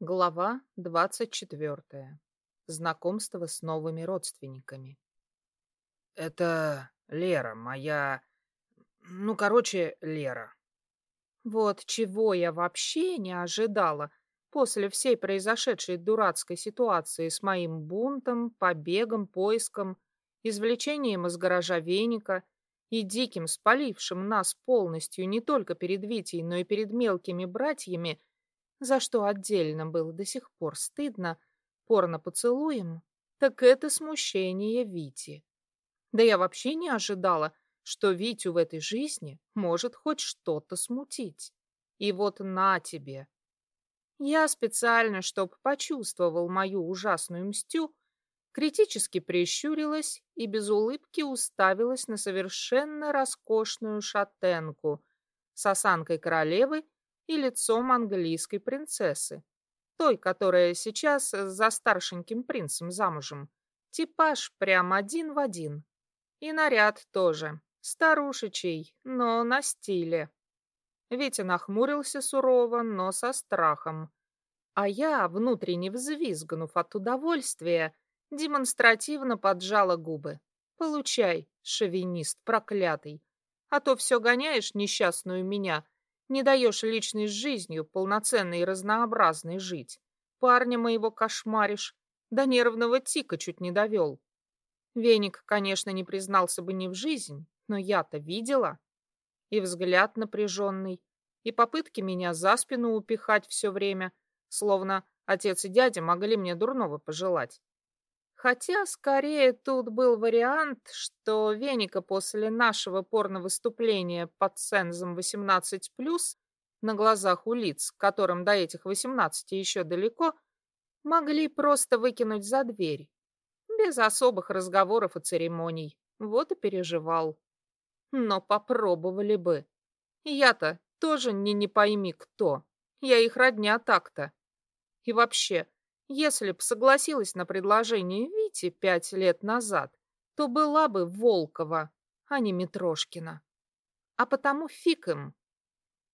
Глава двадцать четвертая. Знакомство с новыми родственниками. Это Лера, моя... Ну, короче, Лера. Вот чего я вообще не ожидала после всей произошедшей дурацкой ситуации с моим бунтом, побегом, поиском, извлечением из гаража веника и диким спалившим нас полностью не только перед Витей, но и перед мелкими братьями, за что отдельно было до сих пор стыдно, порно поцелуем, так это смущение Вити. Да я вообще не ожидала, что Витю в этой жизни может хоть что-то смутить. И вот на тебе. Я специально, чтоб почувствовал мою ужасную мстю, критически прищурилась и без улыбки уставилась на совершенно роскошную шатенку с осанкой королевы и лицом английской принцессы, той, которая сейчас за старшеньким принцем замужем. Типаж прям один в один. И наряд тоже, старушечий, но на стиле. Витя нахмурился сурово, но со страхом. А я, внутренне взвизгнув от удовольствия, демонстративно поджала губы. «Получай, шовинист проклятый, а то все гоняешь несчастную меня, не даешь личной жизнью, полноценной и разнообразной жить. Парня моего кошмаришь, до нервного тика чуть не довел. Веник, конечно, не признался бы ни в жизнь, но я-то видела. И взгляд напряженный, и попытки меня за спину упихать все время, словно отец и дядя могли мне дурного пожелать. Хотя, скорее, тут был вариант, что Веника после нашего порно-выступления под цензом 18+, на глазах у лиц, которым до этих 18 еще далеко, могли просто выкинуть за дверь. Без особых разговоров и церемоний. Вот и переживал. Но попробовали бы. Я-то тоже не не пойми кто. Я их родня так-то. И вообще, если б согласилась на предложение Вити пять лет назад, то была бы Волкова, а не Митрошкина. А потому фиг им.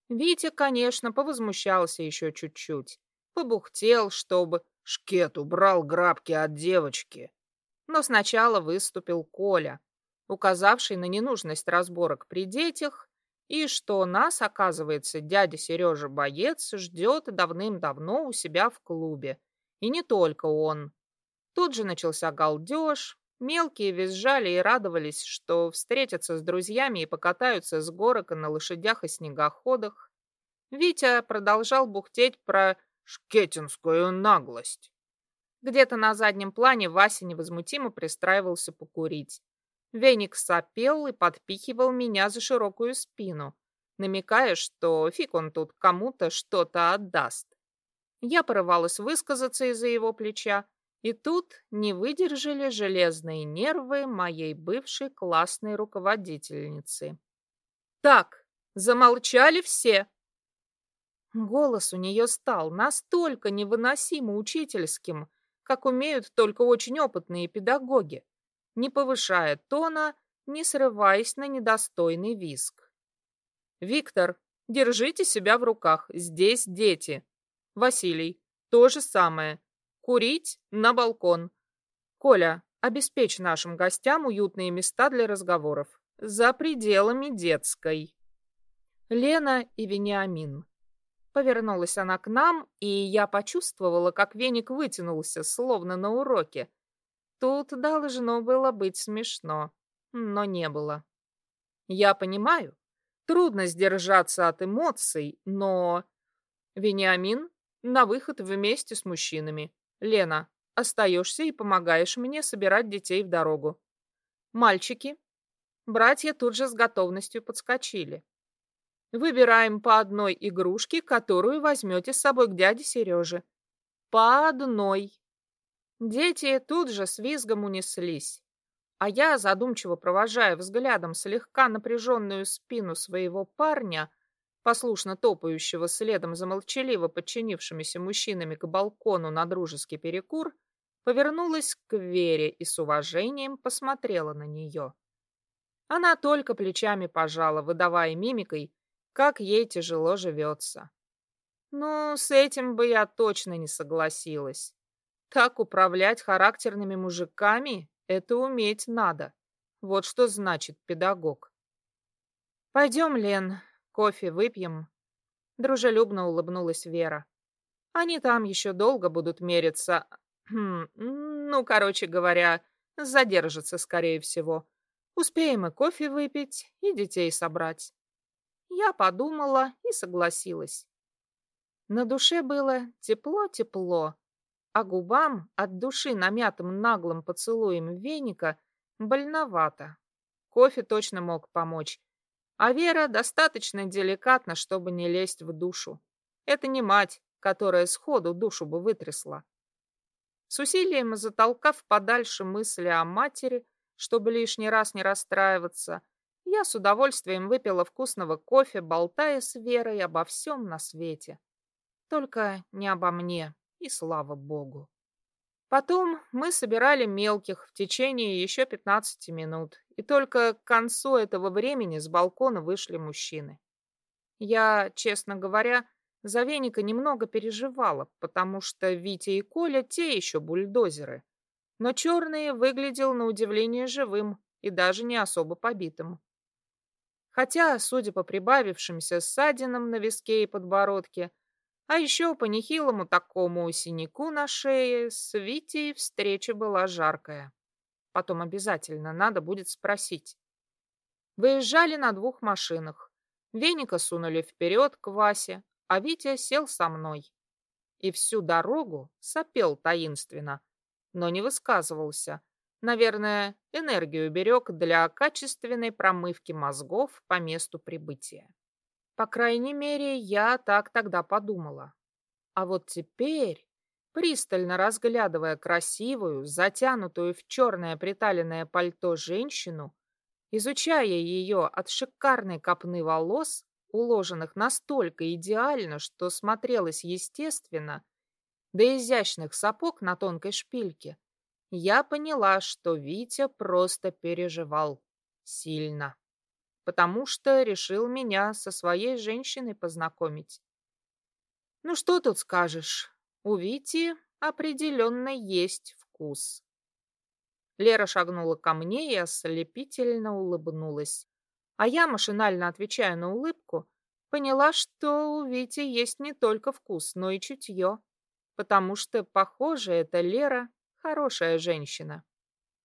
Витя, конечно, повозмущался еще чуть-чуть. Побухтел, чтобы шкет убрал грабки от девочки. Но сначала выступил Коля, указавший на ненужность разборок при детях и что нас, оказывается, дядя Сережа Боец ждет давным-давно у себя в клубе и не только он. Тут же начался галдеж. Мелкие визжали и радовались, что встретятся с друзьями и покатаются с горок на лошадях и снегоходах. Витя продолжал бухтеть про шкетинскую наглость. Где-то на заднем плане Вася невозмутимо пристраивался покурить. Веник сопел и подпихивал меня за широкую спину, намекая, что фиг он тут кому-то что-то отдаст. Я порывалась высказаться из-за его плеча, и тут не выдержали железные нервы моей бывшей классной руководительницы. «Так, замолчали все!» Голос у нее стал настолько невыносимо учительским, как умеют только очень опытные педагоги, не повышая тона, не срываясь на недостойный виск. «Виктор, держите себя в руках, здесь дети!» Василий. То же самое. Курить на балкон. Коля, обеспечь нашим гостям уютные места для разговоров. За пределами детской. Лена и Вениамин. Повернулась она к нам, и я почувствовала, как веник вытянулся, словно на уроке. Тут должно было быть смешно, но не было. Я понимаю, трудно сдержаться от эмоций, но... Вениамин на выход вместе с мужчинами. Лена, остаешься и помогаешь мне собирать детей в дорогу. Мальчики. Братья тут же с готовностью подскочили. Выбираем по одной игрушке, которую возьмете с собой к дяде Сереже. По одной. Дети тут же с визгом унеслись. А я, задумчиво провожая взглядом слегка напряженную спину своего парня, послушно топающего следом за молчаливо подчинившимися мужчинами к балкону на дружеский перекур, повернулась к Вере и с уважением посмотрела на нее. Она только плечами пожала, выдавая мимикой, как ей тяжело живется. Ну, с этим бы я точно не согласилась. Так управлять характерными мужиками — это уметь надо. Вот что значит педагог. Пойдем, Лен, кофе выпьем. Дружелюбно улыбнулась Вера. Они там еще долго будут мериться. Хм, ну, короче говоря, задержатся, скорее всего. Успеем и кофе выпить, и детей собрать. Я подумала и согласилась. На душе было тепло-тепло, а губам от души намятым наглым поцелуем веника больновато. Кофе точно мог помочь, а Вера достаточно деликатна, чтобы не лезть в душу. Это не мать, которая сходу душу бы вытрясла. С усилием затолкав подальше мысли о матери, чтобы лишний раз не расстраиваться, я с удовольствием выпила вкусного кофе, болтая с Верой обо всем на свете. Только не обо мне, и слава богу. Потом мы собирали мелких в течение еще 15 минут, и только к концу этого времени с балкона вышли мужчины. Я, честно говоря, за Веника немного переживала, потому что Витя и Коля те еще бульдозеры. Но черный выглядел на удивление живым и даже не особо побитым. Хотя, судя по прибавившимся ссадинам на виске и подбородке, а еще по нехилому такому синяку на шее с Витей встреча была жаркая. Потом обязательно надо будет спросить. Выезжали на двух машинах. Веника сунули вперед к Васе, а Витя сел со мной. И всю дорогу сопел таинственно, но не высказывался. Наверное, энергию берег для качественной промывки мозгов по месту прибытия. По крайней мере, я так тогда подумала. А вот теперь, пристально разглядывая красивую, затянутую в черное приталенное пальто женщину, изучая ее от шикарной копны волос, уложенных настолько идеально, что смотрелось естественно, до изящных сапог на тонкой шпильке, я поняла, что Витя просто переживал сильно потому что решил меня со своей женщиной познакомить. Ну что тут скажешь, у Вити определенно есть вкус. Лера шагнула ко мне и ослепительно улыбнулась. А я, машинально отвечая на улыбку, поняла, что у Вити есть не только вкус, но и чутье, потому что, похоже, эта Лера хорошая женщина.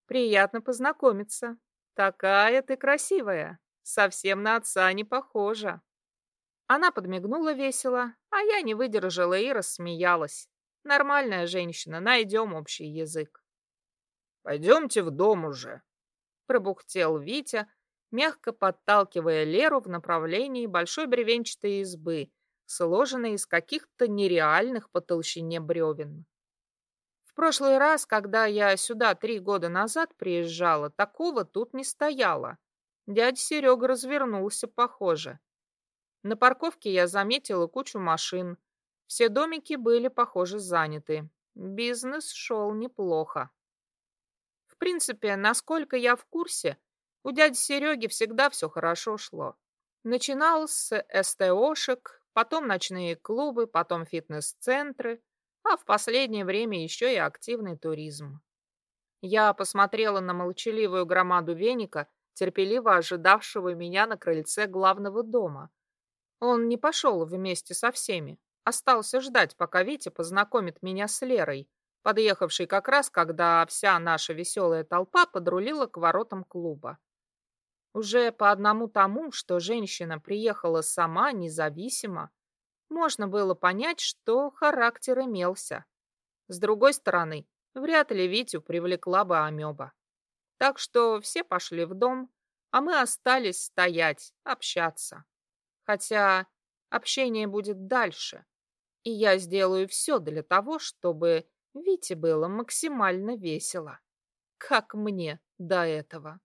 Приятно познакомиться. Такая ты красивая совсем на отца не похожа. Она подмигнула весело, а я не выдержала и рассмеялась. Нормальная женщина, найдем общий язык. «Пойдемте в дом уже», — пробухтел Витя, мягко подталкивая Леру в направлении большой бревенчатой избы, сложенной из каких-то нереальных по толщине бревен. В прошлый раз, когда я сюда три года назад приезжала, такого тут не стояло. Дядя Серега развернулся, похоже. На парковке я заметила кучу машин. Все домики были, похоже, заняты. Бизнес шел неплохо. В принципе, насколько я в курсе, у дяди Сереги всегда все хорошо шло. Начинал с СТОшек, потом ночные клубы, потом фитнес-центры, а в последнее время еще и активный туризм. Я посмотрела на молчаливую громаду веника терпеливо ожидавшего меня на крыльце главного дома. Он не пошел вместе со всеми, остался ждать, пока Витя познакомит меня с Лерой, подъехавшей как раз, когда вся наша веселая толпа подрулила к воротам клуба. Уже по одному тому, что женщина приехала сама, независимо, можно было понять, что характер имелся. С другой стороны, вряд ли Витю привлекла бы амеба. Так что все пошли в дом, а мы остались стоять, общаться. Хотя общение будет дальше, и я сделаю все для того, чтобы Вите было максимально весело, как мне до этого.